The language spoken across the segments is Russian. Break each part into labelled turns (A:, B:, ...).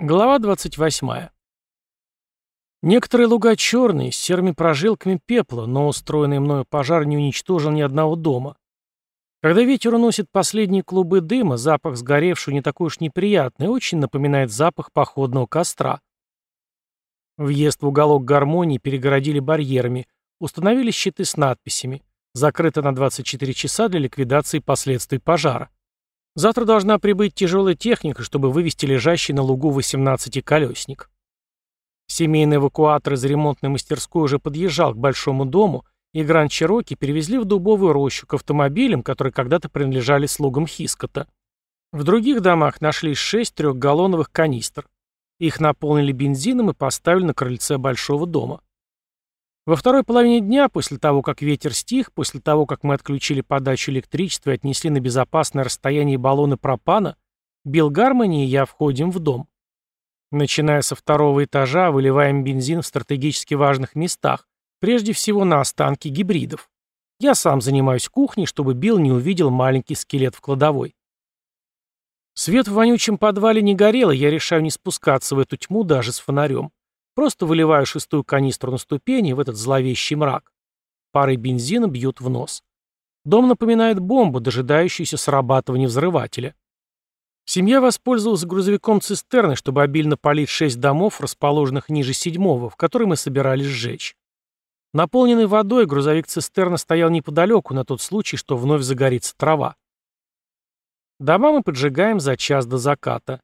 A: Глава 28. Некоторые луга черные, с серыми прожилками пепла, но устроенный мною пожар не уничтожил ни одного дома. Когда ветер уносит последние клубы дыма, запах сгоревшего не такой уж неприятный, очень напоминает запах походного костра. Въезд в уголок гармонии перегородили барьерами, установили щиты с надписями «Закрыто на 24 часа для ликвидации последствий пожара». Завтра должна прибыть тяжелая техника, чтобы вывести лежащий на лугу 18-колесник. Семейный эвакуатор из ремонтной мастерской уже подъезжал к большому дому, и Гранд Чироки перевезли в дубовую рощу к автомобилям, которые когда-то принадлежали слугам Хискота. В других домах нашлись шесть трехгаллоновых канистр. Их наполнили бензином и поставили на крыльце большого дома. Во второй половине дня, после того, как ветер стих, после того, как мы отключили подачу электричества и отнесли на безопасное расстояние баллоны пропана, Билл Гармони и я входим в дом. Начиная со второго этажа, выливаем бензин в стратегически важных местах, прежде всего на останки гибридов. Я сам занимаюсь кухней, чтобы Билл не увидел маленький скелет в кладовой. Свет в вонючем подвале не горел, и я решаю не спускаться в эту тьму даже с фонарем. Просто выливаю шестую канистру на ступени в этот зловещий мрак. Пары бензина бьют в нос. Дом напоминает бомбу, дожидающуюся срабатывания взрывателя. Семья воспользовалась грузовиком цистерны, чтобы обильно полить шесть домов, расположенных ниже седьмого, в который мы собирались сжечь. Наполненный водой грузовик цистерна стоял неподалеку на тот случай, что вновь загорится трава. Дома мы поджигаем за час до заката.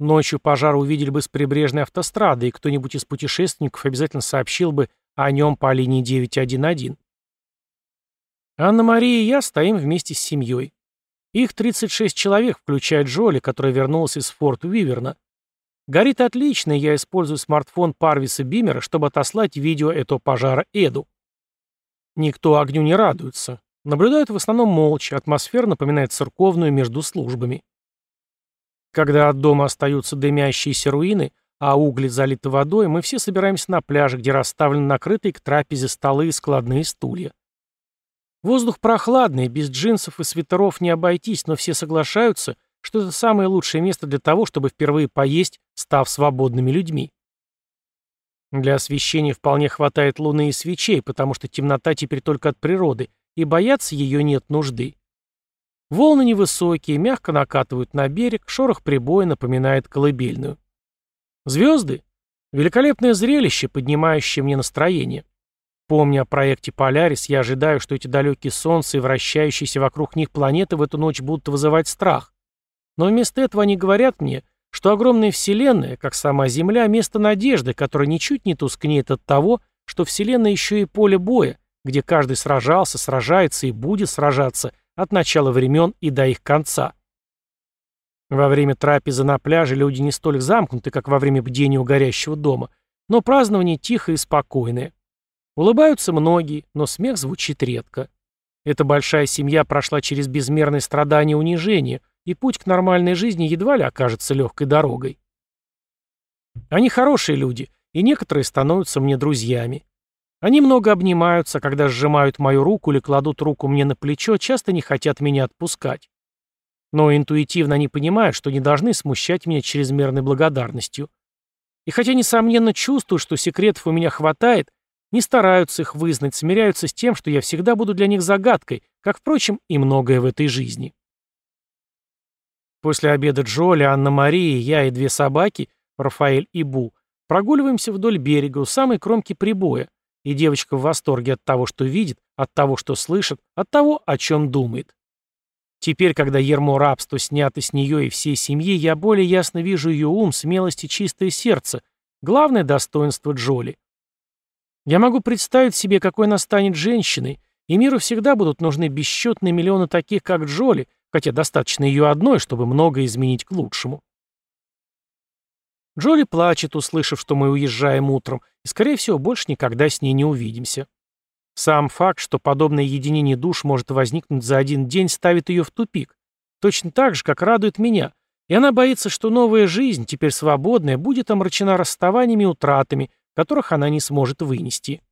A: Ночью пожар увидели бы с прибрежной автострады, и кто-нибудь из путешественников обязательно сообщил бы о нем по линии 911. Анна-Мария и я стоим вместе с семьей. Их 36 человек, включая Джоли, которая вернулась из Форт Уиверна. Горит отлично, я использую смартфон Парвиса Бимера, чтобы отослать видео этого пожара Эду. Никто огню не радуется. Наблюдают в основном молча, атмосфера напоминает церковную между службами. Когда от дома остаются дымящиеся руины, а угли залиты водой, мы все собираемся на пляже, где расставлены накрытые к трапезе столы и складные стулья. Воздух прохладный, без джинсов и свитеров не обойтись, но все соглашаются, что это самое лучшее место для того, чтобы впервые поесть, став свободными людьми. Для освещения вполне хватает луны и свечей, потому что темнота теперь только от природы, и бояться ее нет нужды. Волны невысокие, мягко накатывают на берег, шорох прибоя напоминает колыбельную. Звезды — великолепное зрелище, поднимающее мне настроение. Помня о проекте «Полярис», я ожидаю, что эти далекие солнца и вращающиеся вокруг них планеты в эту ночь будут вызывать страх. Но вместо этого они говорят мне, что огромная Вселенная, как сама Земля, место надежды, которая ничуть не тускнеет от того, что Вселенная еще и поле боя, где каждый сражался, сражается и будет сражаться, от начала времен и до их конца. Во время трапезы на пляже люди не столь замкнуты, как во время бдения у горящего дома, но празднование тихое и спокойное. Улыбаются многие, но смех звучит редко. Эта большая семья прошла через безмерные страдания и унижения, и путь к нормальной жизни едва ли окажется легкой дорогой. Они хорошие люди, и некоторые становятся мне друзьями. Они много обнимаются, когда сжимают мою руку или кладут руку мне на плечо, часто не хотят меня отпускать. Но интуитивно они понимают, что не должны смущать меня чрезмерной благодарностью. И хотя, несомненно, чувствую, что секретов у меня хватает, не стараются их вызнать, смиряются с тем, что я всегда буду для них загадкой, как, впрочем, и многое в этой жизни. После обеда Джоли, Анна-Мария, я и две собаки, Рафаэль и Бу, прогуливаемся вдоль берега у самой кромки прибоя, и девочка в восторге от того, что видит, от того, что слышит, от того, о чем думает. Теперь, когда ермо рабства снято с нее и всей семьи, я более ясно вижу ее ум, смелость и чистое сердце, главное достоинство Джоли. Я могу представить себе, какой она станет женщиной, и миру всегда будут нужны бесчетные миллионы таких, как Джоли, хотя достаточно ее одной, чтобы многое изменить к лучшему. Джоли плачет, услышав, что мы уезжаем утром, и, скорее всего, больше никогда с ней не увидимся. Сам факт, что подобное единение душ может возникнуть за один день, ставит ее в тупик. Точно так же, как радует меня. И она боится, что новая жизнь, теперь свободная, будет омрачена расставаниями и утратами, которых она не сможет вынести.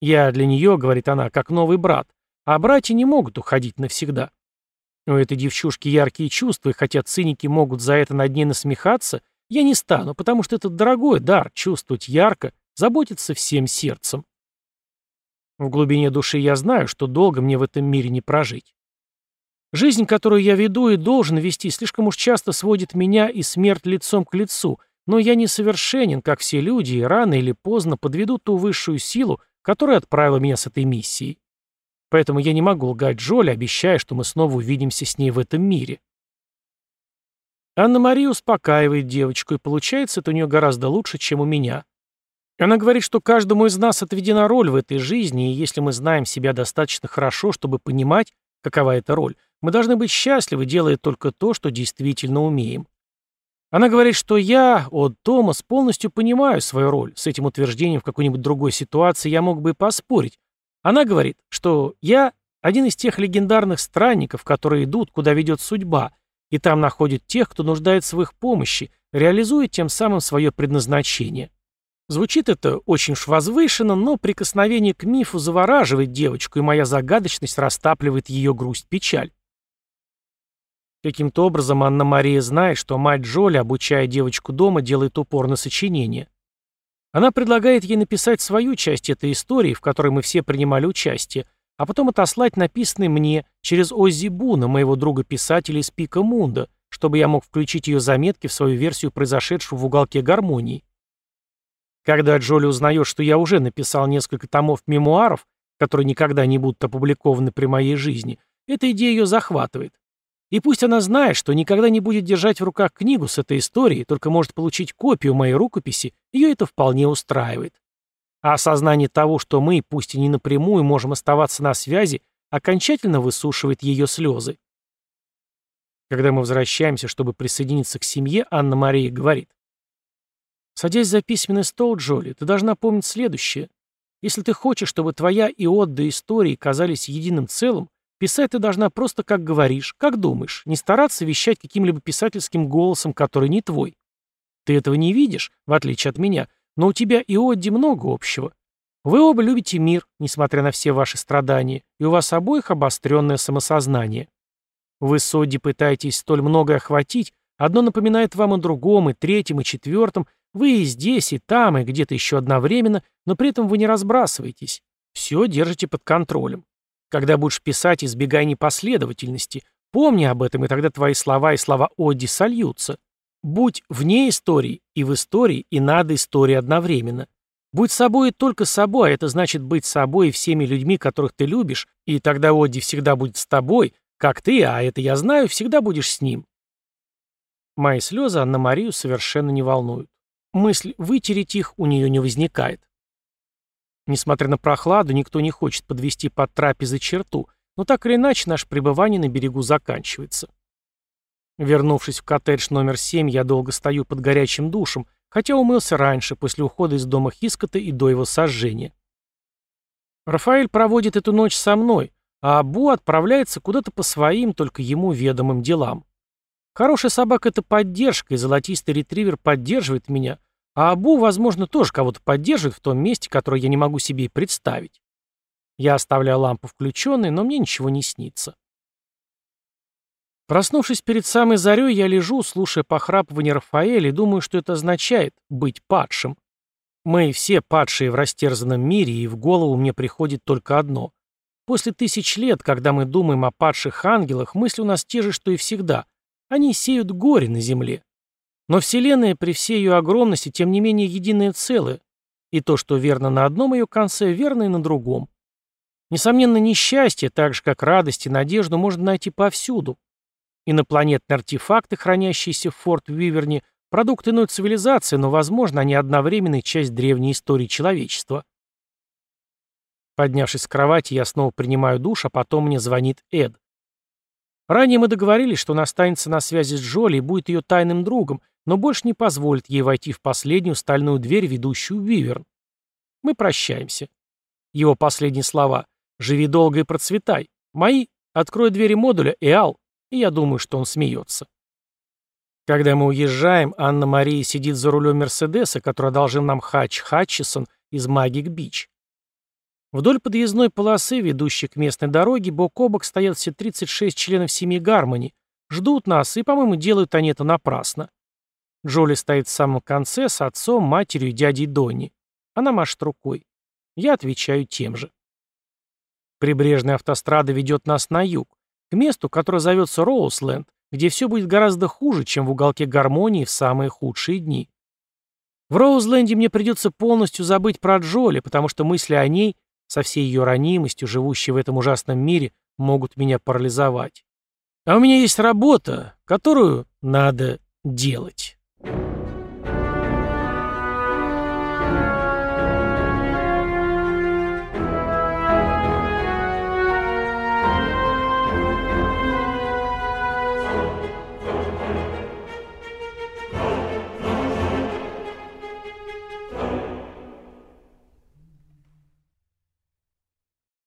A: Я для нее, говорит она, как новый брат, а братья не могут уходить навсегда. У этой девчушки яркие чувства, и хотя циники могут за это над ней насмехаться, Я не стану, потому что это дорогой дар — чувствовать ярко, заботиться всем сердцем. В глубине души я знаю, что долго мне в этом мире не прожить. Жизнь, которую я веду и должен вести, слишком уж часто сводит меня и смерть лицом к лицу, но я не совершенен, как все люди, и рано или поздно подведу ту высшую силу, которая отправила меня с этой миссией. Поэтому я не могу лгать Джоли, обещая, что мы снова увидимся с ней в этом мире. Анна-Мария успокаивает девочку, и получается это у нее гораздо лучше, чем у меня. Она говорит, что каждому из нас отведена роль в этой жизни, и если мы знаем себя достаточно хорошо, чтобы понимать, какова эта роль, мы должны быть счастливы, делая только то, что действительно умеем. Она говорит, что я, от Томас, полностью понимаю свою роль. С этим утверждением в какой-нибудь другой ситуации я мог бы поспорить. Она говорит, что я один из тех легендарных странников, которые идут, куда ведет судьба, и там находят тех, кто нуждается в их помощи, реализуя тем самым свое предназначение. Звучит это очень уж возвышенно, но прикосновение к мифу завораживает девочку, и моя загадочность растапливает ее грусть-печаль. Каким-то образом Анна-Мария знает, что мать Джоли, обучая девочку дома, делает упор на сочинение. Она предлагает ей написать свою часть этой истории, в которой мы все принимали участие, а потом отослать написанный мне через Оззи Буна, моего друга-писателя из Пика Мунда, чтобы я мог включить ее заметки в свою версию произошедшего в уголке гармонии. Когда Джоли узнает, что я уже написал несколько томов мемуаров, которые никогда не будут опубликованы при моей жизни, эта идея ее захватывает. И пусть она знает, что никогда не будет держать в руках книгу с этой историей, только может получить копию моей рукописи, ее это вполне устраивает. А осознание того, что мы, пусть и не напрямую, можем оставаться на связи, окончательно высушивает ее слезы. Когда мы возвращаемся, чтобы присоединиться к семье, Анна-Мария говорит. «Садясь за письменный стол, Джоли, ты должна помнить следующее. Если ты хочешь, чтобы твоя и Отда истории казались единым целым, Писать ты должна просто как говоришь, как думаешь, не стараться вещать каким-либо писательским голосом, который не твой. Ты этого не видишь, в отличие от меня, но у тебя и Одди много общего. Вы оба любите мир, несмотря на все ваши страдания, и у вас обоих обостренное самосознание. Вы с Одди пытаетесь столь многое охватить, одно напоминает вам о другом, и третьем, и четвертом, вы и здесь, и там, и где-то еще одновременно, но при этом вы не разбрасываетесь. Все держите под контролем. Когда будешь писать, избегай непоследовательности. Помни об этом, и тогда твои слова и слова Одди сольются. Будь вне истории, и в истории, и над историей одновременно. Будь собой и только собой, а это значит быть собой и всеми людьми, которых ты любишь, и тогда Одди всегда будет с тобой, как ты, а это я знаю, всегда будешь с ним. Мои слезы Анна-Марию совершенно не волнуют. Мысль вытереть их у нее не возникает. Несмотря на прохладу, никто не хочет подвести под трапезы черту, но так или иначе наше пребывание на берегу заканчивается. Вернувшись в коттедж номер 7, я долго стою под горячим душем, хотя умылся раньше, после ухода из дома Хискота и до его сожжения. Рафаэль проводит эту ночь со мной, а Абу отправляется куда-то по своим, только ему ведомым делам. Хорошая собака — это поддержка, и золотистый ретривер поддерживает меня — а Абу, возможно, тоже кого-то поддерживает в том месте, которое я не могу себе и представить. Я оставляю лампу включенной, но мне ничего не снится. Проснувшись перед самой зарей, я лежу, слушая похрапывание Рафаэля, и думаю, что это означает «быть падшим». Мы все падшие в растерзанном мире, и в голову мне приходит только одно. После тысяч лет, когда мы думаем о падших ангелах, мысли у нас те же, что и всегда. Они сеют горе на земле. Но Вселенная при всей ее огромности, тем не менее, единое целое, и то, что верно на одном ее конце, верно и на другом. Несомненно, несчастье, так же как радость и надежду, можно найти повсюду. Инопланетные артефакты, хранящиеся в Форт Виверне, продукты иной цивилизации, но, возможно, они одновременная часть древней истории человечества. Поднявшись с кровати, я снова принимаю душ, а потом мне звонит Эд. Ранее мы договорились, что он останется на связи с Джоли и будет ее тайным другом, но больше не позволит ей войти в последнюю стальную дверь, ведущую в Виверн. Мы прощаемся. Его последние слова «Живи долго и процветай». Мои «Открой двери модуля, Эал», и я думаю, что он смеется. Когда мы уезжаем, Анна-Мария сидит за рулем Мерседеса, который одолжил нам Хач Хатчисон из Магик Бич. Вдоль подъездной полосы, ведущей к местной дороге, бок о бок стоят все 36 членов семьи Гармони, ждут нас, и, по-моему, делают они это напрасно. Джоли стоит в самом конце с отцом, матерью и дядей Донни. Она машет рукой. Я отвечаю тем же. Прибрежная автострада ведет нас на юг, к месту, которое зовется Роусленд, где все будет гораздо хуже, чем в уголке гармонии в самые худшие дни. В Роузленде мне придется полностью забыть про Джоли, потому что мысли о ней, со всей ее ранимостью, живущей в этом ужасном мире, могут меня парализовать. А у меня есть работа, которую надо делать.